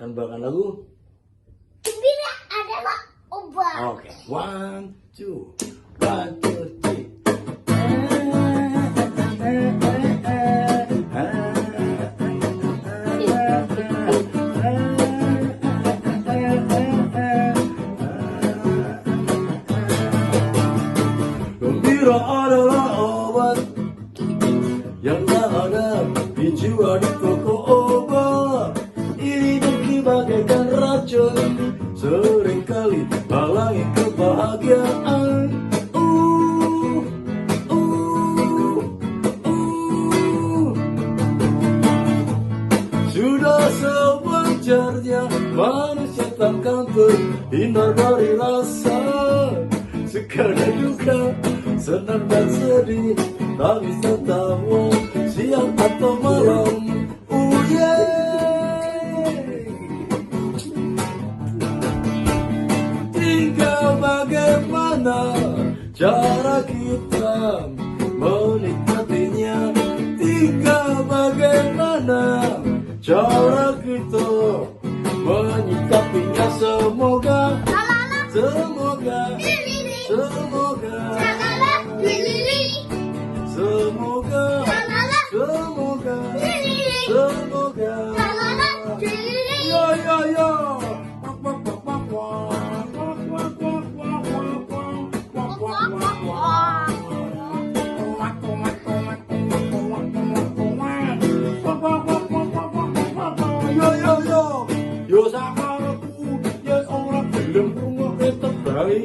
akan bawakan lagu. Gembira adalah obat. Oke, one, two, one, two, three. Gembira adalah obat yang tak ada dijual di toko sering kali halangi kebahagiaan. Uh, uh, uh. Sudah sewajarnya manusia takkan terhindar dari rasa Sekadar duka, senang dan sedih Tak bisa tahu siang atau malam cara kita menikmatinya Tinggal bagaimana? Cara kita menyikapinya Semoga, semoga, semoga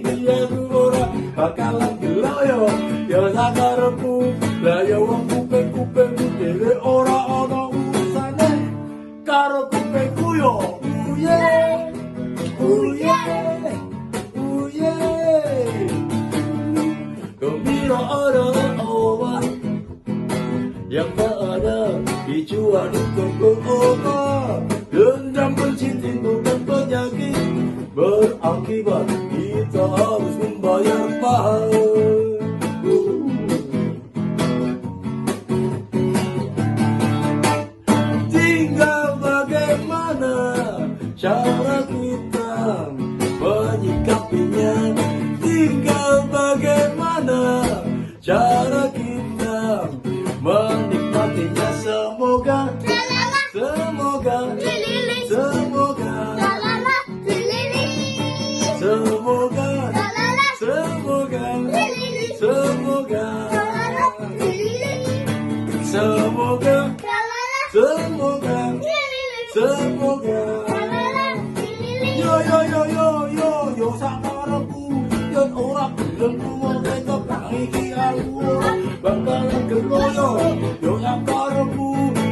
이에 누구라 바깥을 길러요. 여자가를 뽑으라요 꾸빼 꾸빼 꾸빼를 오라. 얻어 우산에 가로 꾸빼 꾸요. 우예 우예 우예. 금비로 얼어 오와 옆에 얼어 이주와 눈동고 오가 눈 잠근 친구 눈동약이 뭘 아끼봐 kita harus membayar mahal tinggal bagaimana cara kita menyikapinya tinggal bagaimana cara kita semoga semoga. Yo yo yo yo yo yo sakarepku yen ora gelem kuwate tepang iki aku ora bakalan gelo yo yo sakarepku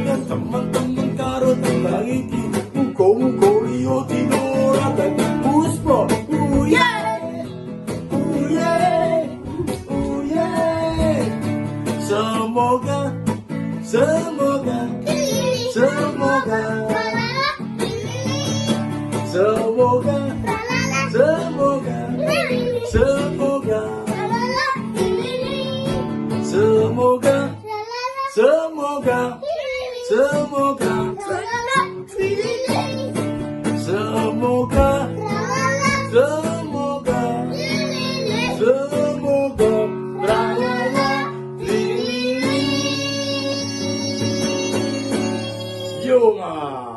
yen temen-temen karo tembang iki muga-muga liyo dino ora dadi puspa uye uye uye. Semoga semoga 怎么干？怎么干？怎么干？怎么干？怎么干？怎么干？怎么干？怎么干？Ah.